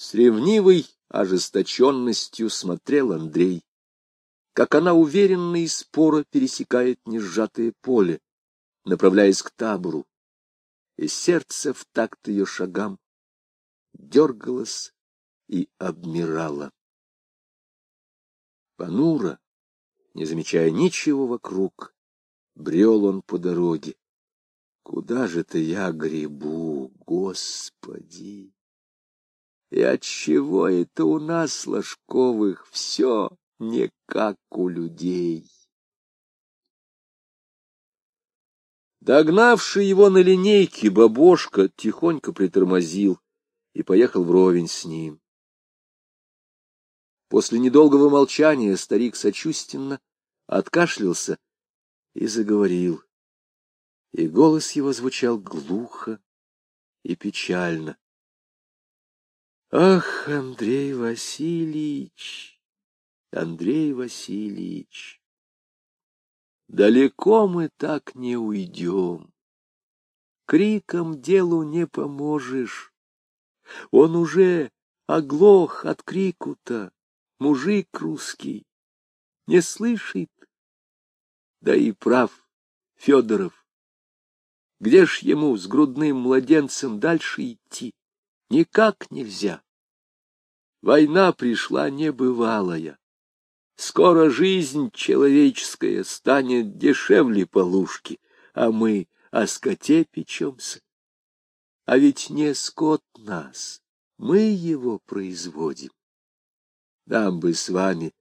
С ревнивой ожесточенностью смотрел Андрей, как она уверенно и споро пересекает несжатое поле, направляясь к табору, и сердце в такт ее шагам дергалось и обмирало. Понуро, не замечая ничего вокруг, брел он по дороге. Куда же ты я гребу, Господи? И отчего это у нас, Ложковых, все не как у людей? Догнавший его на линейке бабошка тихонько притормозил и поехал вровень с ним. После недолгого молчания старик сочувственно откашлялся и заговорил. И голос его звучал глухо и печально. Ах, Андрей Васильевич, Андрей Васильевич, далеко мы так не уйдем. Криком делу не поможешь. Он уже оглох от крику-то, мужик русский, не слышит. Да и прав Федоров. Где ж ему с грудным младенцем дальше идти? Никак нельзя. Война пришла небывалая. Скоро жизнь человеческая станет дешевле полушки, а мы о скоте печемся. А ведь не скот нас, мы его производим. Нам бы с вами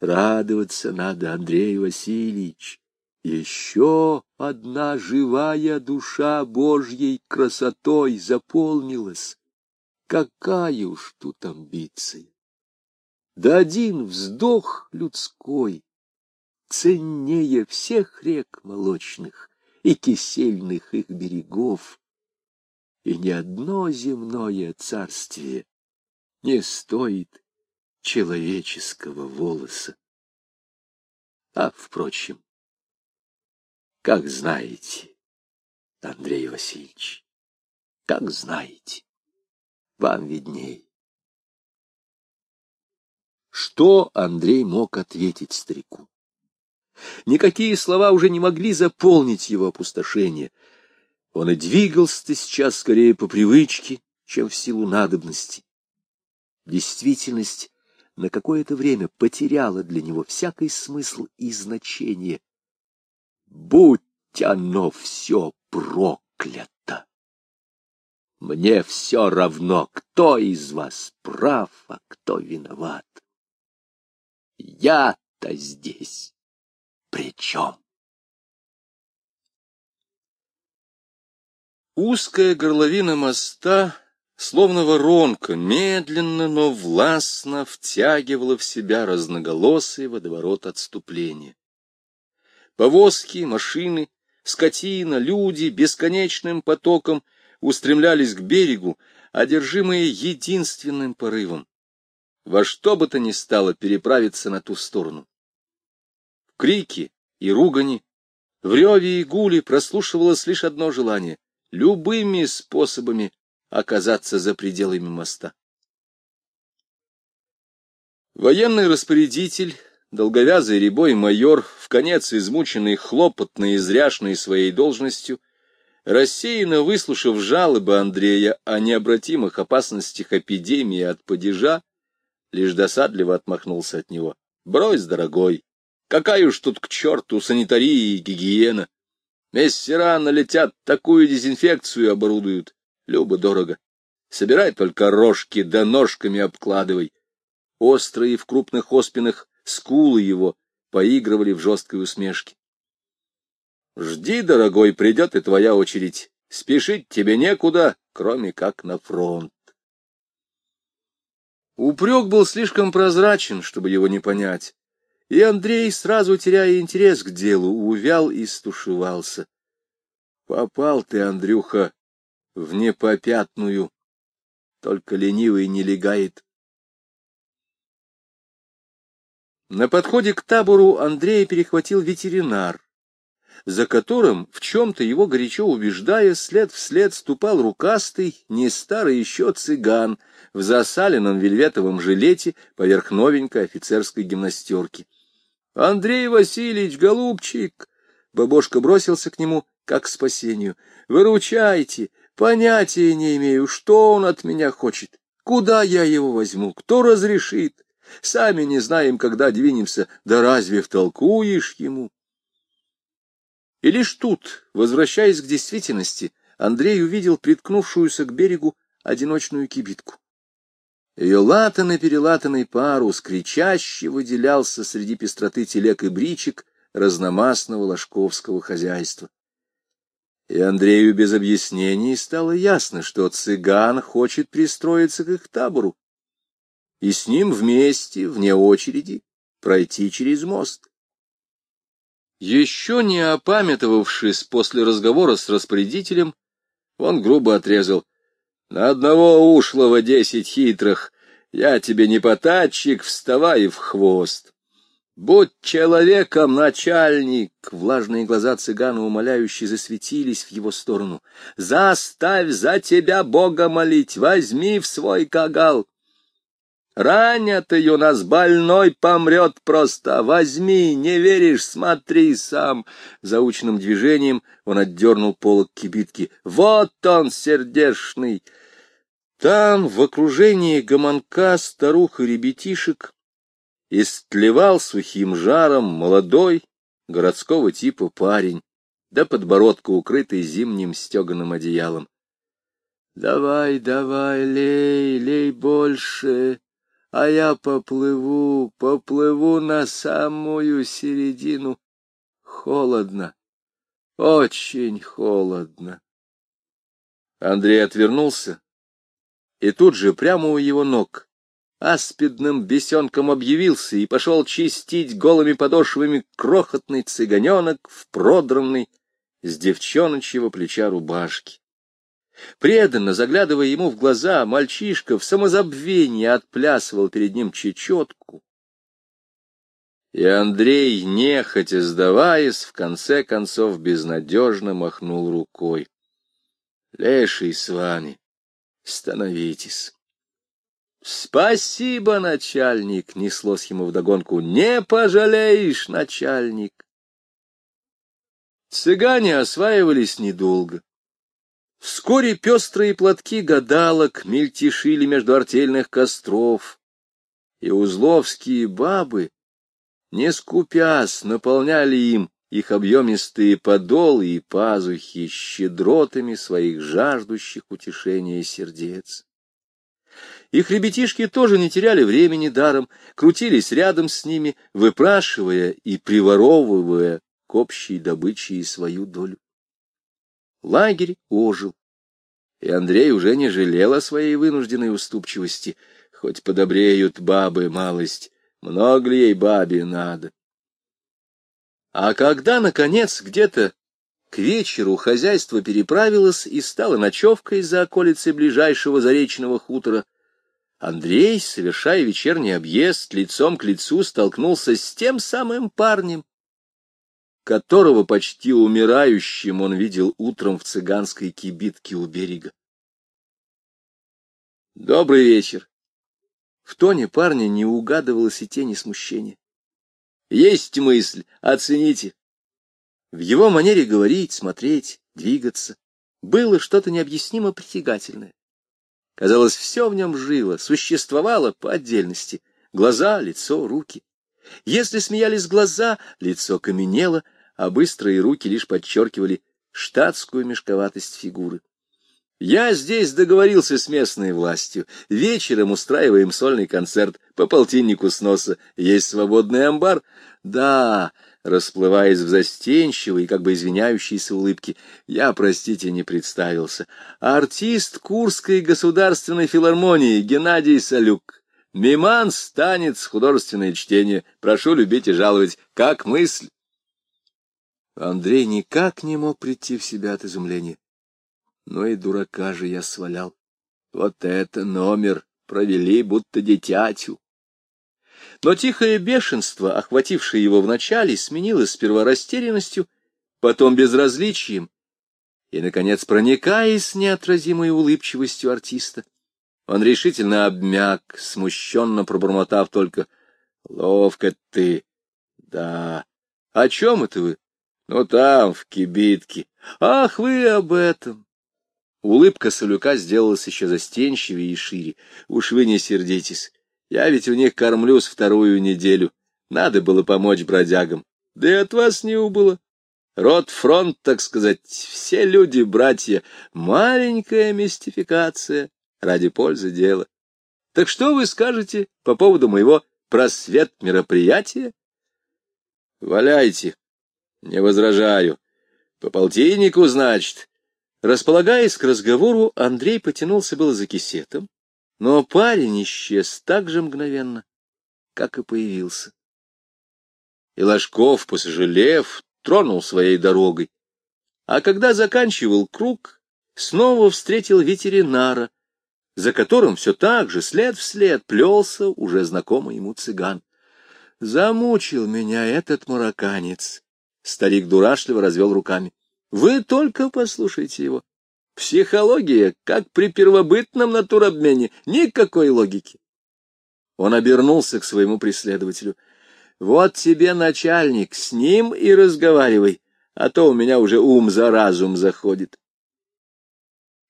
радоваться надо, Андрей Васильевич. Еще одна живая душа Божьей красотой заполнилась. Какая уж тут амбиция! Да один вздох людской ценнее всех рек молочных и кисельных их берегов, и ни одно земное царствие не стоит человеческого волоса. А, впрочем, как знаете, Андрей Васильевич, как знаете. Вам видней. Что Андрей мог ответить старику? Никакие слова уже не могли заполнить его опустошение. Он и двигался сейчас скорее по привычке, чем в силу надобности. Действительность на какое-то время потеряла для него всякий смысл и значение. Будь оно все проклято! Мне все равно, кто из вас прав, а кто виноват. Я-то здесь при чем? Узкая горловина моста, словно воронка, медленно, но властно втягивала в себя разноголосый водоворот отступления. Повозки, машины, скотина, люди бесконечным потоком устремлялись к берегу, одержимые единственным порывом — во что бы то ни стало переправиться на ту сторону. В крике и ругани, в реве и гуле прослушивалось лишь одно желание — любыми способами оказаться за пределами моста. Военный распорядитель, долговязый рябой майор, в конец измученный хлопотной и зряшной своей должностью, Рассеянно выслушав жалобы Андрея о необратимых опасностях эпидемии от падежа, лишь досадливо отмахнулся от него. — Брось, дорогой, какая уж тут к черту санитария и гигиена. Мессера налетят, такую дезинфекцию оборудуют. Любо-дорого. Собирай только рожки, да ножками обкладывай. Острые в крупных оспинах скулы его поигрывали в жесткой усмешке. Жди, дорогой, придет и твоя очередь. Спешить тебе некуда, кроме как на фронт. Упрек был слишком прозрачен, чтобы его не понять, и Андрей, сразу теряя интерес к делу, увял и стушевался. Попал ты, Андрюха, в непопятную, только ленивый не легает. На подходе к табору Андрея перехватил ветеринар за которым, в чем-то его горячо убеждая, след вслед ступал рукастый, не старый еще цыган, в засаленном вельветовом жилете поверх новенькой офицерской гимнастерки. — Андрей Васильевич, голубчик! Бабошка бросился к нему, как к спасению. — Выручайте! Понятия не имею, что он от меня хочет. Куда я его возьму? Кто разрешит? Сами не знаем, когда двинемся. Да разве втолкуешь ему? И лишь тут, возвращаясь к действительности, Андрей увидел приткнувшуюся к берегу одиночную кибитку. Ее латанный-перелатанный парус кричаще выделялся среди пестроты телег и бричек разномастного ложковского хозяйства. И Андрею без объяснений стало ясно, что цыган хочет пристроиться к их табору, и с ним вместе, вне очереди, пройти через мост. Еще не опамятовавшись после разговора с распорядителем, он грубо отрезал. На одного ушлого десять хитрых. Я тебе не потатчик, вставай в хвост. Будь человеком, начальник! Влажные глаза цыгана умоляюще засветились в его сторону. Заставь за тебя Бога молить, возьми в свой кагал. Ранят ее нас, больной помрет просто. Возьми, не веришь, смотри сам. Заученным движением он отдернул полок кибитки. Вот он, сердешный. Там, в окружении гомонка старух и ребятишек, истлевал сухим жаром молодой, городского типа парень, да подбородка укрытый зимним стеганым одеялом. — Давай, давай, лей, лей больше, а я поплыву, поплыву на самую середину. Холодно, очень холодно. Андрей отвернулся, и тут же прямо у его ног аспидным бесенком объявился и пошел чистить голыми подошвами крохотный цыганенок в продранной с девчоночьего плеча рубашки. Преданно заглядывая ему в глаза, мальчишка в самозабвении отплясывал перед ним чечетку. И Андрей, нехотя сдаваясь, в конце концов безнадежно махнул рукой. — Леший с вами, становитесь. — Спасибо, начальник! — неслось ему вдогонку. — Не пожалеешь, начальник! Цыгане осваивались недолго. Вскоре пестрые платки гадалок мельтешили между артельных костров, и узловские бабы, не скупясь, наполняли им их объемистые подолы и пазухи щедротами своих жаждущих утешения сердец. Их ребятишки тоже не теряли времени даром, крутились рядом с ними, выпрашивая и приворовывая к общей добыче свою долю. Лагерь ожил, и Андрей уже не жалел о своей вынужденной уступчивости, хоть подобреют бабы малость, много ли ей бабе надо. А когда, наконец, где-то к вечеру хозяйство переправилось и стало ночевкой за околицей ближайшего заречного хутора, Андрей, совершая вечерний объезд, лицом к лицу столкнулся с тем самым парнем, которого почти умирающим он видел утром в цыганской кибитке у берега. Добрый вечер. В тоне парня не угадывалось и тени смущения. Есть мысль, оцените. В его манере говорить, смотреть, двигаться было что-то необъяснимо притягательное. Казалось, все в нем жило, существовало по отдельности. Глаза, лицо, руки. Если смеялись глаза, лицо каменело, а быстрые руки лишь подчеркивали штатскую мешковатость фигуры. Я здесь договорился с местной властью. Вечером устраиваем сольный концерт по полтиннику сноса. Есть свободный амбар. Да, расплываясь в застенчивой, как бы извиняющейся улыбке, я, простите, не представился. Артист Курской государственной филармонии Геннадий Салюк. Миман станет с художественное чтение. Прошу любить и жаловать. Как мысль? Андрей никак не мог прийти в себя от изумления. Но и дурака же я свалял. Вот это номер! Провели, будто дитятю. Но тихое бешенство, охватившее его вначале, сменилось сперва растерянностью, потом безразличием и, наконец, проникаясь неотразимой улыбчивостью артиста, Он решительно обмяк, смущенно пробормотав только «Ловко ты!» «Да. О чем это вы?» «Ну, там, в кибитке. Ах, вы об этом!» Улыбка Солюка сделалась еще застенчивее и шире. «Уж вы не сердитесь. Я ведь у них кормлюсь вторую неделю. Надо было помочь бродягам. Да и от вас не убыло. Род фронт, так сказать, все люди братья. Маленькая мистификация ради пользы дела. Так что вы скажете по поводу моего просвет мероприятия? Валяйте. Не возражаю. По полтиннику, значит. Располагаясь к разговору, Андрей потянулся было за кисетом, но парень исчез так же мгновенно, как и появился. И Ложков, посожалев, тронул своей дорогой. А когда заканчивал круг, снова встретил ветеринара, за которым все так же, след в след, плелся уже знакомый ему цыган. Замучил меня этот марокканец. Старик дурашливо развел руками. Вы только послушайте его. Психология, как при первобытном натуробмене, никакой логики. Он обернулся к своему преследователю. Вот тебе начальник, с ним и разговаривай, а то у меня уже ум за разум заходит.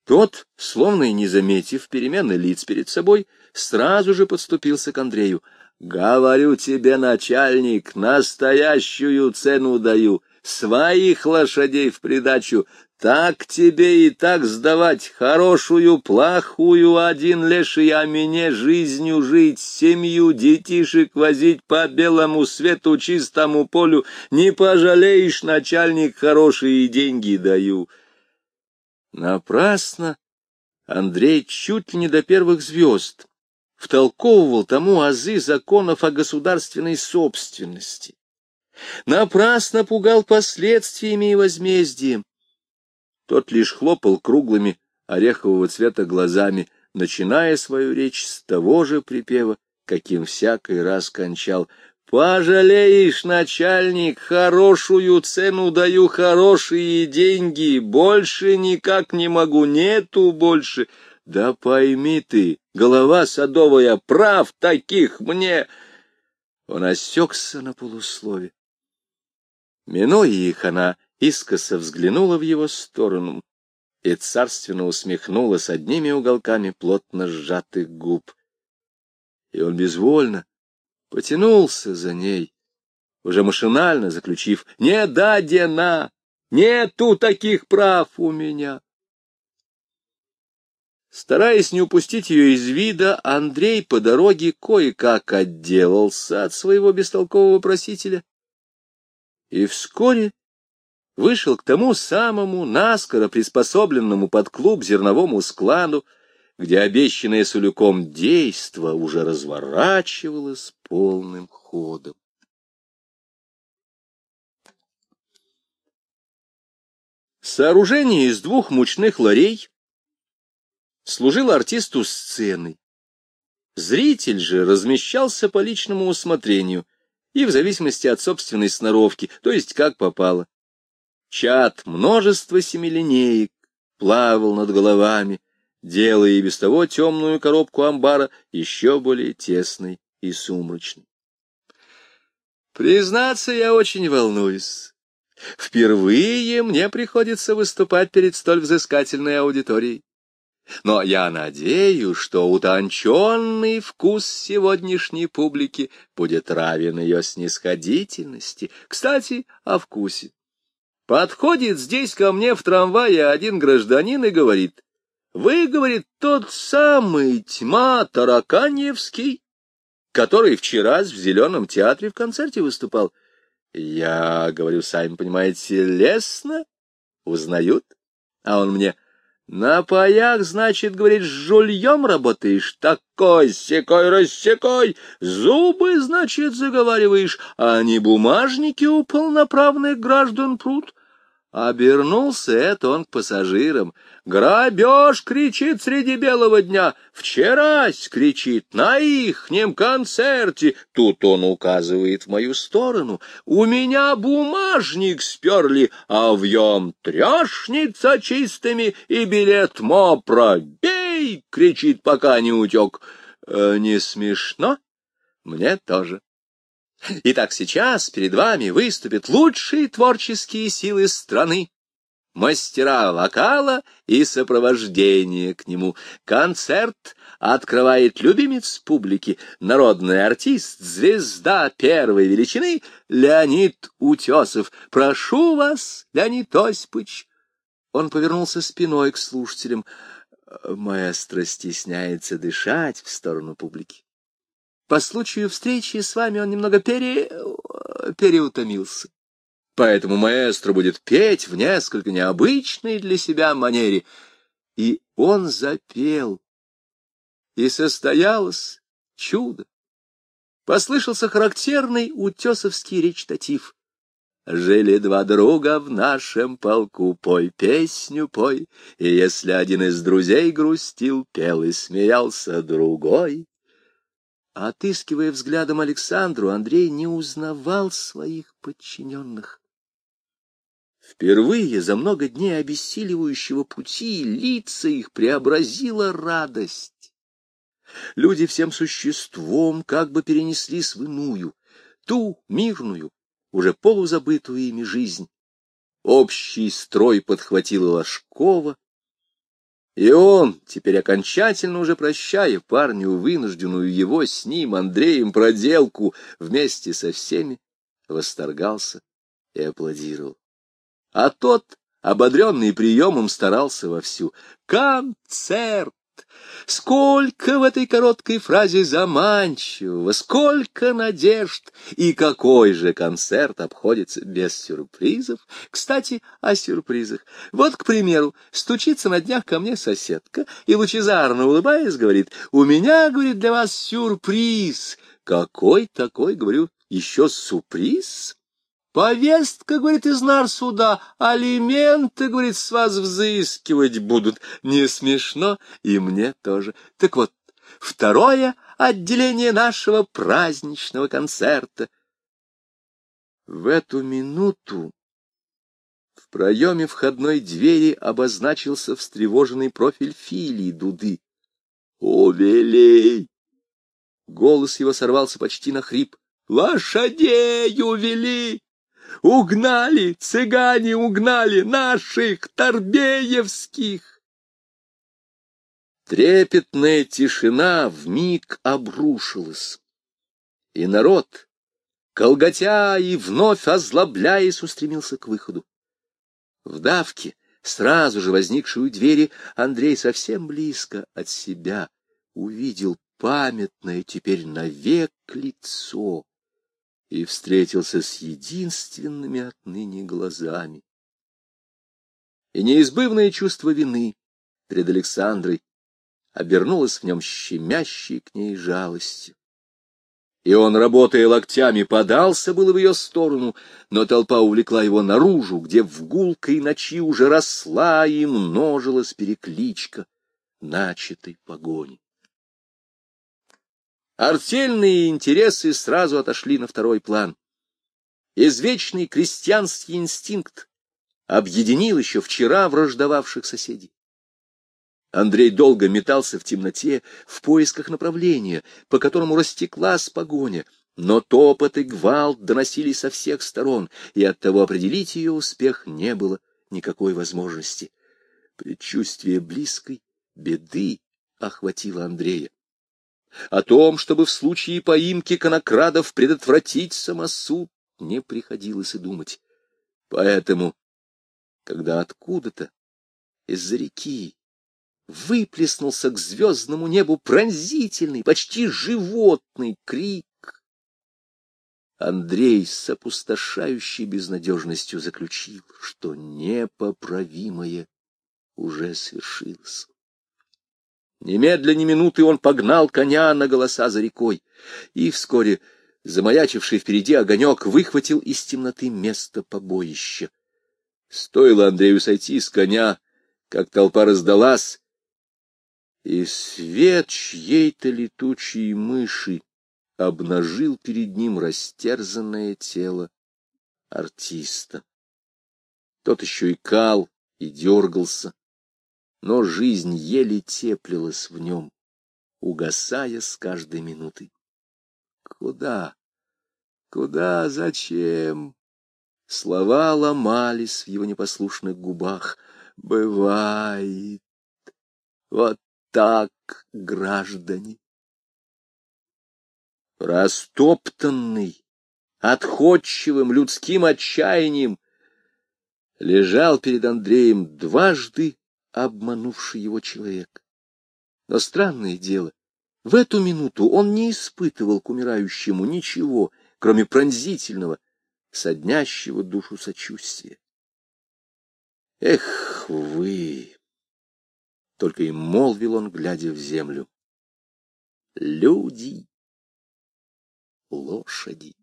Тот, словно и не заметив перемены лиц перед собой, сразу же подступился к Андрею. — Говорю тебе, начальник, настоящую цену даю, своих лошадей в придачу, так тебе и так сдавать, хорошую, плохую, один леший, а мне жизнью жить, семью детишек возить по белому свету, чистому полю, не пожалеешь, начальник, хорошие деньги даю. Напрасно. Андрей чуть ли не до первых звезд втолковывал тому азы законов о государственной собственности. Напрасно пугал последствиями и возмездием. Тот лишь хлопал круглыми орехового цвета глазами, начиная свою речь с того же припева, каким всякий раз кончал. «Пожалеешь, начальник, хорошую цену даю, хорошие деньги, больше никак не могу, нету больше. Да пойми ты, голова садовая, прав таких мне...» Он осекся на полуслове. Минуя их, она искоса взглянула в его сторону и царственно усмехнулась одними уголками плотно сжатых губ. И он безвольно потянулся за ней, уже машинально заключив «Не дадена! Нету таких прав у меня!» Стараясь не упустить ее из вида, Андрей по дороге кое-как отделался от своего бестолкового просителя. И вскоре вышел к тому самому наскоро приспособленному под клуб зерновому складу, где обещанное Сулюком действо уже разворачивалось полным ходом. Сооружение из двух мучных ларей служило артисту сценой. Зритель же размещался по личному усмотрению и в зависимости от собственной сноровки, то есть как попало чат множество семилинеек плавал над головами, делая и без того темную коробку амбара еще более тесной и сумрачной. Признаться, я очень волнуюсь. Впервые мне приходится выступать перед столь взыскательной аудиторией. Но я надеюсь, что утонченный вкус сегодняшней публики будет равен ее снисходительности. Кстати, о вкусе. Подходит здесь ко мне в трамвае один гражданин и говорит, «Вы, — говорит, — тот самый тьма Тараканьевский, который вчера в Зеленом театре в концерте выступал. Я, говорю, сами понимаете, лестно, узнают. А он мне, на паях, значит, говорит, с жульем работаешь, такой, секой, рассекой, зубы, значит, заговариваешь, а не бумажники у полноправных граждан прут. Обернулся это он к пассажирам. «Грабеж!» — кричит среди белого дня. «Вчерась!» — кричит на ихнем концерте. Тут он указывает в мою сторону. «У меня бумажник сперли, а вьем трешница чистыми и билет МОПРа. Бей!» Андрей!» — кричит, пока не утек. Э, «Не смешно? Мне тоже». Итак, сейчас перед вами выступят лучшие творческие силы страны, мастера вокала и сопровождение к нему. Концерт открывает любимец публики, народный артист, звезда первой величины Леонид Утесов. Прошу вас, Леонид Осипович. Он повернулся спиной к слушателям. Маэстро стесняется дышать в сторону публики. По случаю встречи с вами он немного пере... переутомился. Поэтому маэстро будет петь в несколько необычной для себя манере. И он запел. И состоялось чудо. Послышался характерный утесовский речитатив. Жили два друга в нашем полку, пой песню, пой, и если один из друзей грустил, пел и смеялся другой. Отыскивая взглядом Александру, Андрей не узнавал своих подчиненных. Впервые за много дней обессиливающего пути лица их преобразила радость. Люди всем существом как бы перенеслись в иную, ту мирную, уже полузабытую ими жизнь. Общий строй подхватила Ложкова, и он, теперь окончательно уже прощая парню вынужденную его с ним, Андреем, проделку, вместе со всеми, восторгался и аплодировал. А тот, ободренный приемом, старался вовсю. Концерт! Сколько в этой короткой фразе заманчивого, сколько надежд! И какой же концерт обходится без сюрпризов? Кстати, о сюрпризах. Вот, к примеру, стучится на днях ко мне соседка и, лучезарно улыбаясь, говорит, «У меня, — говорит, — для вас сюрприз». «Какой такой, — говорю, — еще сюрприз?» Повестка, говорит, из нарсуда, алименты, говорит, с вас взыскивать будут. Не смешно, и мне тоже. Так вот, второе отделение нашего праздничного концерта. В эту минуту в проеме входной двери обозначился встревоженный профиль Филии Дуды. «О, велей!» Голос его сорвался почти на хрип. «Лошадей увели!» Угнали, цыгане угнали наших торбеевских. Трепетная тишина вмиг обрушилась, и народ, колготя и вновь озлобляясь, устремился к выходу. В давке, сразу же возникшую двери, Андрей совсем близко от себя увидел памятное теперь навек лицо и встретился с единственными отныне глазами. И неизбывное чувство вины перед Александрой обернулось в нем щемящей к ней жалостью. И он, работая локтями, подался было в ее сторону, но толпа увлекла его наружу, где в гулкой ночи уже росла и множилась перекличка начатой погони. Артельные интересы сразу отошли на второй план. Извечный крестьянский инстинкт объединил еще вчера враждовавших соседей. Андрей долго метался в темноте в поисках направления, по которому растеклась погоня, но топот и гвалт доносили со всех сторон, и оттого определить ее успех не было никакой возможности. Предчувствие близкой беды охватило Андрея. О том, чтобы в случае поимки конокрадов предотвратить самосуд, не приходилось и думать. Поэтому, когда откуда-то из-за реки выплеснулся к звездному небу пронзительный, почти животный крик, Андрей с опустошающей безнадежностью заключил, что непоправимое уже свершилось. Немедля ни минуты он погнал коня на голоса за рекой, и вскоре замаячивший впереди огонек выхватил из темноты место побоища. Стоило Андрею сойти с коня, как толпа раздалась, и свет чьей-то летучей мыши обнажил перед ним растерзанное тело артиста. Тот еще и кал, и дергался, но жизнь еле теплилась в нем, угасая с каждой минутой. Куда? Куда? Зачем? Слова ломались в его непослушных губах. Бывает. Вот так, граждане. Растоптанный, отходчивым людским отчаянием, лежал перед Андреем дважды обманувший его человек. Но странное дело, в эту минуту он не испытывал к умирающему ничего, кроме пронзительного, соднящего душу сочувствия. Эх вы! Только и молвил он, глядя в землю. Люди, лошади.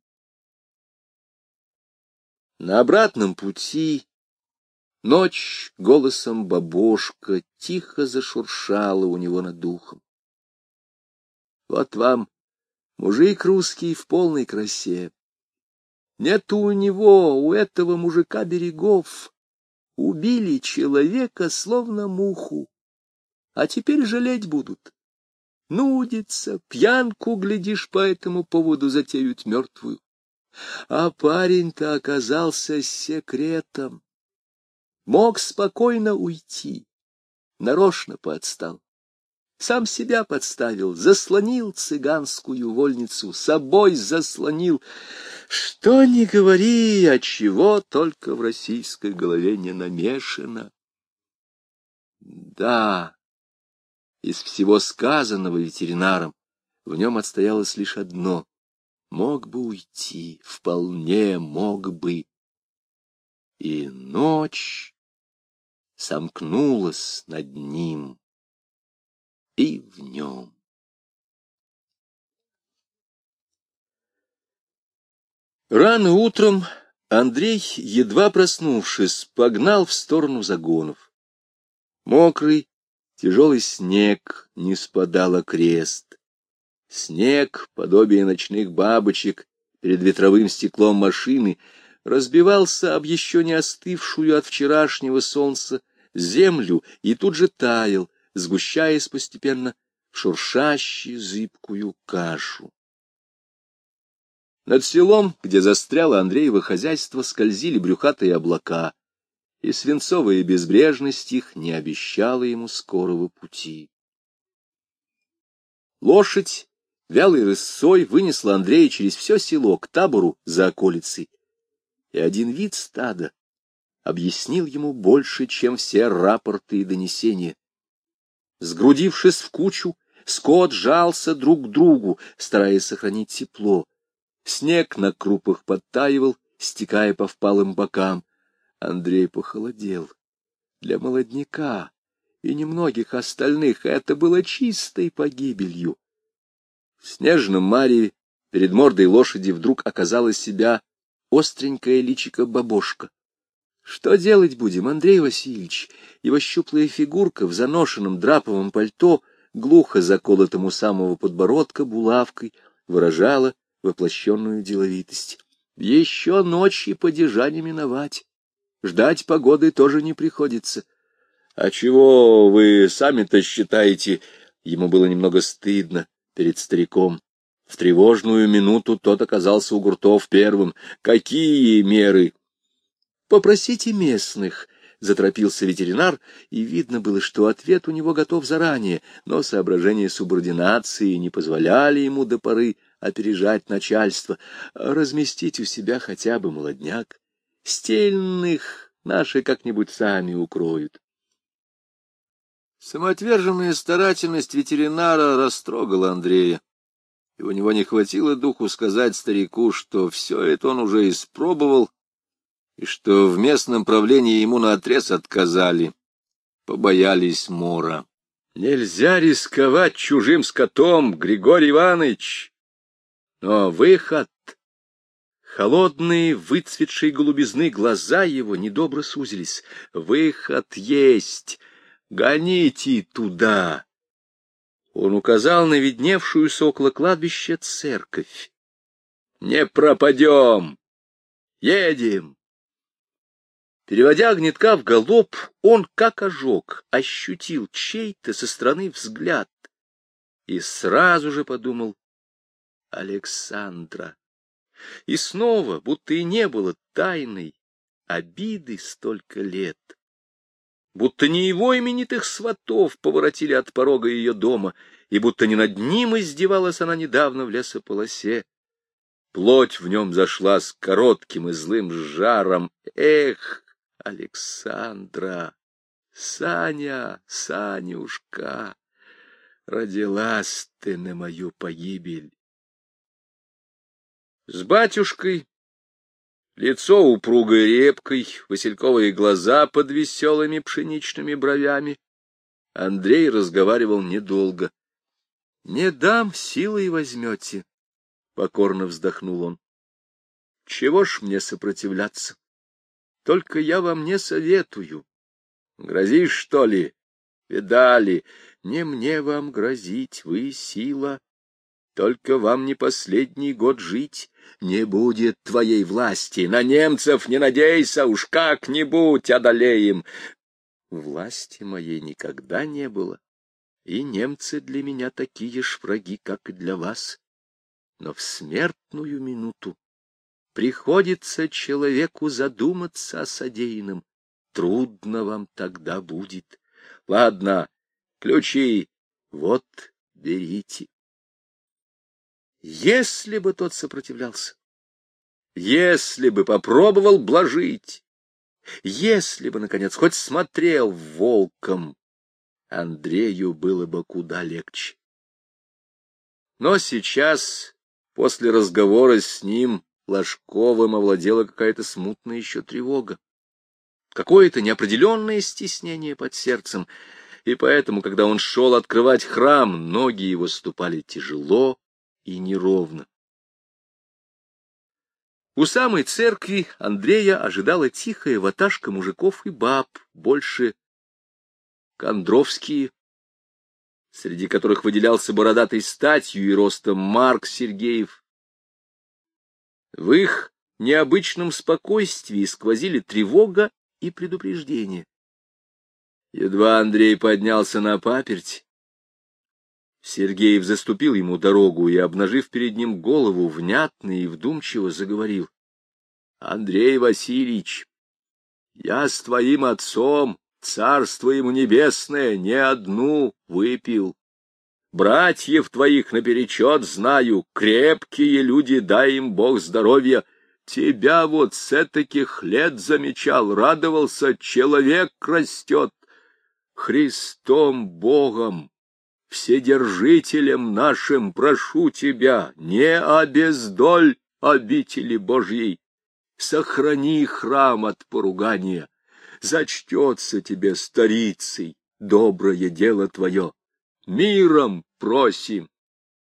На обратном пути ночь голосом бабошка тихо зашуршала у него над духом. Вот вам мужик русский в полной красе. Нет у него, у этого мужика берегов. Убили человека, словно муху, а теперь жалеть будут. Нудится, пьянку, глядишь, по этому поводу затеют мертвую. А парень-то оказался секретом. Мог спокойно уйти, нарочно подстал сам себя подставил, заслонил цыганскую вольницу, собой заслонил. Что ни говори, а чего только в российской голове не намешано. Да, из всего сказанного ветеринаром в нем отстоялось лишь одно — мог бы уйти, вполне мог бы. И ночь сомкнулась над ним и в нем. Рано утром Андрей, едва проснувшись, погнал в сторону загонов. Мокрый, тяжелый снег не спадал крест. Снег, подобие ночных бабочек, перед ветровым стеклом машины, разбивался об еще не остывшую от вчерашнего солнца землю и тут же таял, сгущаясь постепенно в шуршащую зыбкую кашу. Над селом, где застряло Андреево хозяйство, скользили брюхатые облака, и свинцовая безбрежность их не обещала ему скорого пути. Лошадь, вялой рысцой, вынесла Андрея через все село к табору за околицей, и один вид стада объяснил ему больше, чем все рапорты и донесения. Сгрудившись в кучу, скот жался друг к другу, стараясь сохранить тепло. Снег на крупах подтаивал, стекая по впалым бокам. Андрей похолодел. Для молодняка и немногих остальных это было чистой погибелью. В снежном мареве перед мордой лошади вдруг оказалось себя остренькое личико бабошка. Что делать будем, Андрей Васильевич? Его щуплая фигурка в заношенном драповом пальто, глухо заколотому самого подбородка булавкой, выражала воплощенную деловитость. Еще ночи падежа не миновать. Ждать погоды тоже не приходится. — А чего вы сами-то считаете? Ему было немного стыдно перед стариком. В тревожную минуту тот оказался у гуртов первым. Какие меры? Попросите местных, — заторопился ветеринар, и видно было, что ответ у него готов заранее, но соображения субординации не позволяли ему до поры опережать начальство. Разместить у себя хотя бы молодняк. Стельных наши как-нибудь сами укроют. Самоотверженная старательность ветеринара растрогала Андрея, и у него не хватило духу сказать старику, что все это он уже испробовал, и что в местном правлении ему наотрез отказали, побоялись мора. Нельзя рисковать чужим скотом, Григорий Иванович. Но выход... Холодные, выцветшие голубизны глаза его недобро сузились. Выход есть. Гоните туда. Он указал на видневшуюся около кладбища церковь. Не пропадем. Едем. Переводя гнетка в галоп, он, как ожог, ощутил чей-то со стороны взгляд и сразу же подумал Александра. И снова, будто и не было тайной обиды столько лет. Будто не его именитых сватов поворотили от порога ее дома, и будто не над ним издевалась она недавно в лесополосе. Плоть в нем зашла с коротким и злым жаром. Эх, Александра, Саня, Санюшка, родилась ты на мою погибель. С батюшкой лицо упругой репкой, васильковые глаза под веселыми пшеничными бровями. Андрей разговаривал недолго. — Не дам, силой возьмете, — покорно вздохнул он. — Чего ж мне сопротивляться? Только я вам не советую. Грозишь, что ли? Видали, не мне вам грозить, вы сила. Только вам не последний год жить. Не будет твоей власти. На немцев не надейся, уж как-нибудь одолеем. Власти моей никогда не было. И немцы для меня такие ж враги, как и для вас. Но в смертную минуту приходится человеку задуматься о содеянном. Трудно вам тогда будет. Ладно, ключи вот берите. Если бы тот сопротивлялся, если бы попробовал блажить, если бы, наконец, хоть смотрел волком, Андрею было бы куда легче. Но сейчас, после разговора с ним, Ложковым овладела какая-то смутная еще тревога, какое-то неопределенное стеснение под сердцем, и поэтому, когда он шел открывать храм, ноги его ступали тяжело и неровно. У самой церкви Андрея ожидала тихая ваташка мужиков и баб, больше кондровские, среди которых выделялся бородатой статью и ростом Марк Сергеев. В их необычном спокойствии сквозили тревога и предупреждение. Едва Андрей поднялся на паперть, Сергеев заступил ему дорогу и, обнажив перед ним голову, внятно и вдумчиво заговорил. — Андрей Васильевич, я с твоим отцом, царство ему небесное, не одну выпил. Братьев твоих наперечет знаю, крепкие люди, дай им Бог здоровья. Тебя вот с таких лет замечал, радовался, человек растет. Христом Богом Вседержителем нашим прошу тебя, не обездоль обители Божьей, сохрани храм от поругания, зачтется тебе старицей доброе дело твое. Миром просим.